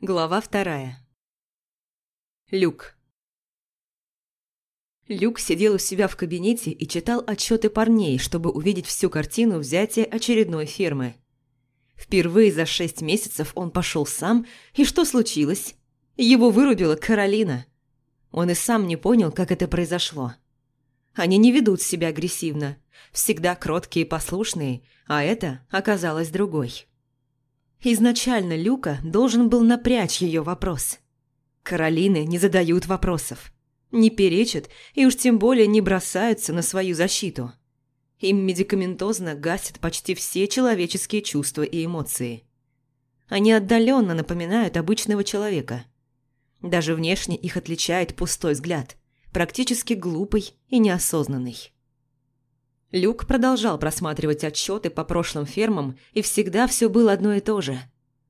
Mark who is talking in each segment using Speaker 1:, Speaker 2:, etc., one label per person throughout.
Speaker 1: Глава вторая. Люк. Люк сидел у себя в кабинете и читал отчеты парней, чтобы увидеть всю картину взятия очередной фермы. Впервые за шесть месяцев он пошел сам, и что случилось? Его вырубила Каролина. Он и сам не понял, как это произошло. Они не ведут себя агрессивно, всегда кроткие и послушные, а это оказалось другой. Изначально Люка должен был напрячь ее вопрос. Каролины не задают вопросов, не перечат и уж тем более не бросаются на свою защиту. Им медикаментозно гасят почти все человеческие чувства и эмоции. Они отдаленно напоминают обычного человека. Даже внешне их отличает пустой взгляд, практически глупый и неосознанный. Люк продолжал просматривать отчеты по прошлым фермам, и всегда все было одно и то же.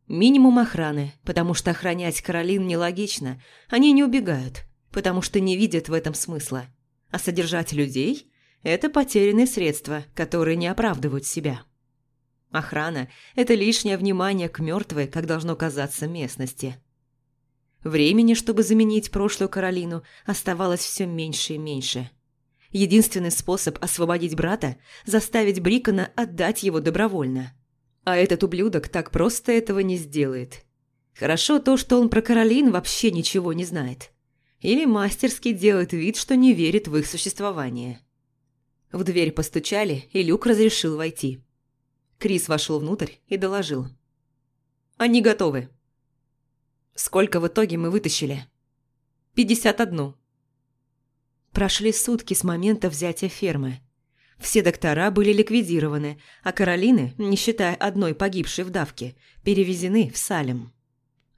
Speaker 1: Минимум охраны, потому что охранять Каролин нелогично. Они не убегают, потому что не видят в этом смысла. А содержать людей – это потерянные средства, которые не оправдывают себя. Охрана – это лишнее внимание к мертвой, как должно казаться, местности. Времени, чтобы заменить прошлую Каролину, оставалось все меньше и меньше – Единственный способ освободить брата – заставить Брикона отдать его добровольно. А этот ублюдок так просто этого не сделает. Хорошо то, что он про Каролин вообще ничего не знает. Или мастерски делает вид, что не верит в их существование. В дверь постучали, и Люк разрешил войти. Крис вошел внутрь и доложил. «Они готовы». «Сколько в итоге мы вытащили?» «Пятьдесят одну». Прошли сутки с момента взятия фермы. Все доктора были ликвидированы, а Каролины, не считая одной погибшей в давке, перевезены в Салем.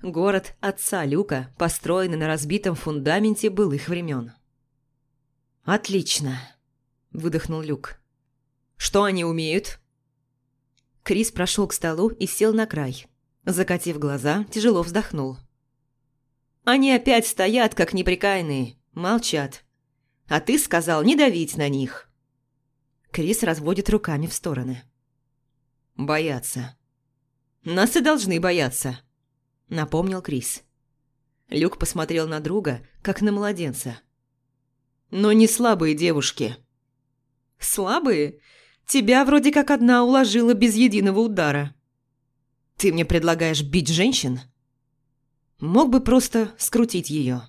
Speaker 1: Город отца Люка, построенный на разбитом фундаменте былых времен. «Отлично», – выдохнул Люк. «Что они умеют?» Крис прошел к столу и сел на край. Закатив глаза, тяжело вздохнул. «Они опять стоят, как неприкаянные, молчат, а ты сказал не давить на них». Крис разводит руками в стороны. «Боятся». «Нас и должны бояться», — напомнил Крис. Люк посмотрел на друга, как на младенца. «Но не слабые девушки». «Слабые? Тебя вроде как одна уложила без единого удара». «Ты мне предлагаешь бить женщин?» «Мог бы просто скрутить ее».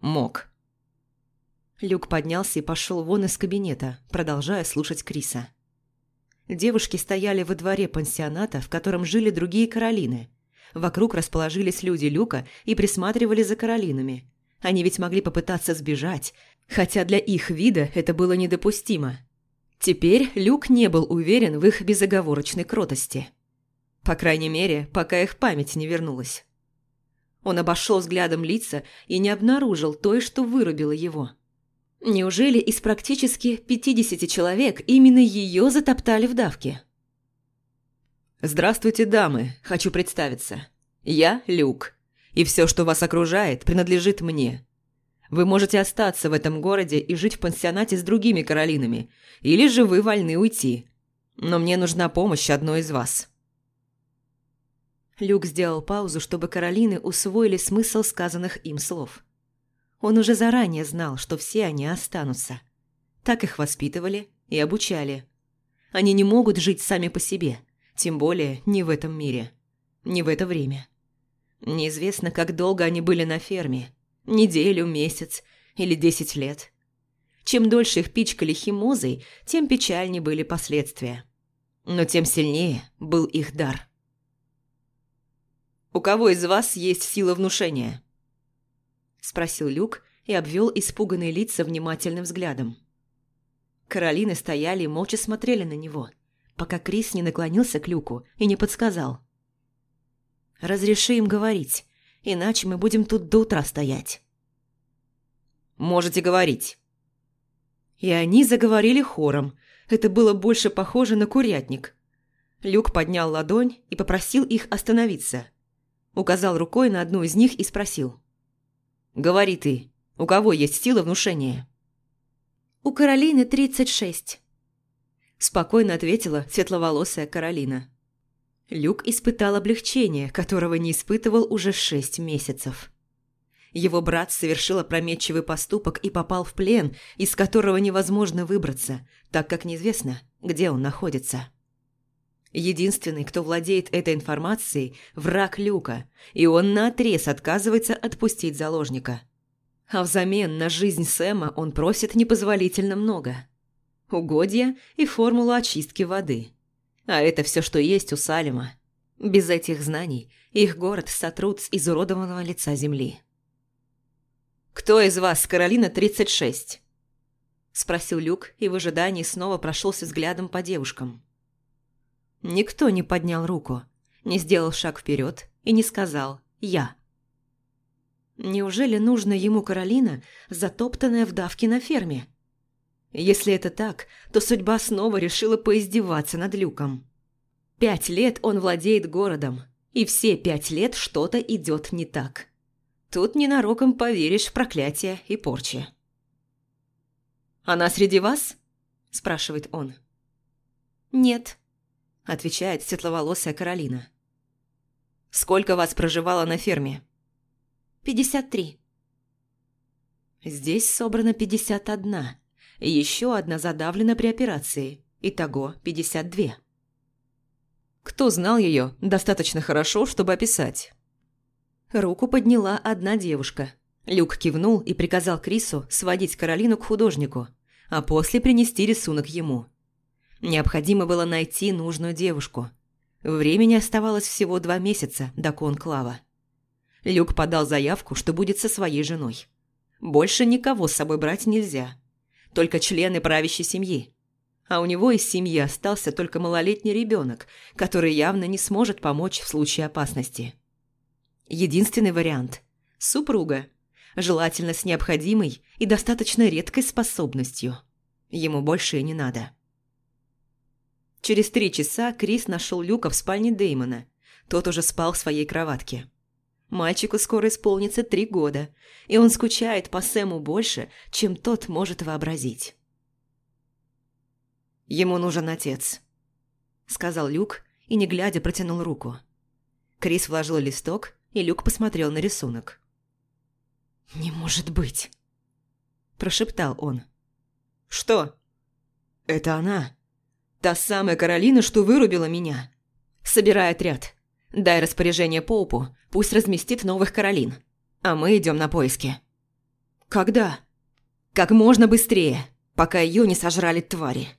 Speaker 1: «Мог». Люк поднялся и пошел вон из кабинета, продолжая слушать Криса. Девушки стояли во дворе пансионата, в котором жили другие Каролины. Вокруг расположились люди Люка и присматривали за Каролинами. Они ведь могли попытаться сбежать, хотя для их вида это было недопустимо. Теперь Люк не был уверен в их безоговорочной кротости. По крайней мере, пока их память не вернулась. Он обошел взглядом лица и не обнаружил той, что вырубило его. Неужели из практически 50 человек именно ее затоптали в давке? «Здравствуйте, дамы. Хочу представиться. Я Люк. И все, что вас окружает, принадлежит мне. Вы можете остаться в этом городе и жить в пансионате с другими Каролинами, или же вы вольны уйти. Но мне нужна помощь одной из вас». Люк сделал паузу, чтобы Каролины усвоили смысл сказанных им слов. Он уже заранее знал, что все они останутся. Так их воспитывали и обучали. Они не могут жить сами по себе, тем более не в этом мире, не в это время. Неизвестно, как долго они были на ферме. Неделю, месяц или десять лет. Чем дольше их пичкали химозой, тем печальнее были последствия. Но тем сильнее был их дар. «У кого из вас есть сила внушения?» – спросил Люк и обвел испуганные лица внимательным взглядом. Каролины стояли и молча смотрели на него, пока Крис не наклонился к Люку и не подсказал. «Разреши им говорить, иначе мы будем тут до утра стоять». «Можете говорить». И они заговорили хором. Это было больше похоже на курятник. Люк поднял ладонь и попросил их остановиться. Указал рукой на одну из них и спросил. Говори ты, у кого есть сила внушения?» «У Каролины тридцать шесть», – спокойно ответила светловолосая Каролина. Люк испытал облегчение, которого не испытывал уже шесть месяцев. Его брат совершил опрометчивый поступок и попал в плен, из которого невозможно выбраться, так как неизвестно, где он находится. Единственный, кто владеет этой информацией – враг Люка, и он наотрез отказывается отпустить заложника. А взамен на жизнь Сэма он просит непозволительно много. Угодья и формулу очистки воды. А это все, что есть у Салима. Без этих знаний их город сотрут с изуродованного лица земли. «Кто из вас Каролина 36?» Спросил Люк и в ожидании снова прошелся взглядом по девушкам. Никто не поднял руку, не сделал шаг вперед и не сказал «я». Неужели нужно ему Каролина, затоптанная в давке на ферме? Если это так, то судьба снова решила поиздеваться над Люком. Пять лет он владеет городом, и все пять лет что-то идет не так. Тут ненароком поверишь в проклятие и порчи. «Она среди вас?» – спрашивает он. «Нет», – отвечает светловолосая Каролина. «Сколько вас проживало на ферме?» «Пятьдесят три». Здесь собрано пятьдесят одна, еще одна задавлена при операции. Итого пятьдесят две. Кто знал ее достаточно хорошо, чтобы описать? Руку подняла одна девушка. Люк кивнул и приказал Крису сводить Каролину к художнику, а после принести рисунок ему. Необходимо было найти нужную девушку. Времени оставалось всего два месяца до конклава. Люк подал заявку, что будет со своей женой. Больше никого с собой брать нельзя. Только члены правящей семьи. А у него из семьи остался только малолетний ребенок, который явно не сможет помочь в случае опасности. Единственный вариант – супруга, желательно с необходимой и достаточно редкой способностью. Ему больше и не надо. Через три часа Крис нашел Люка в спальне Деймона. Тот уже спал в своей кроватке. Мальчику скоро исполнится три года, и он скучает по Сэму больше, чем тот может вообразить. «Ему нужен отец», – сказал Люк и, не глядя, протянул руку. Крис вложил листок и Люк посмотрел на рисунок. «Не может быть!» – прошептал он. «Что?» «Это она. Та самая Каролина, что вырубила меня. Собирай отряд. Дай распоряжение Поупу, пусть разместит новых Каролин. А мы идем на поиски». «Когда?» «Как можно быстрее, пока ее не сожрали твари».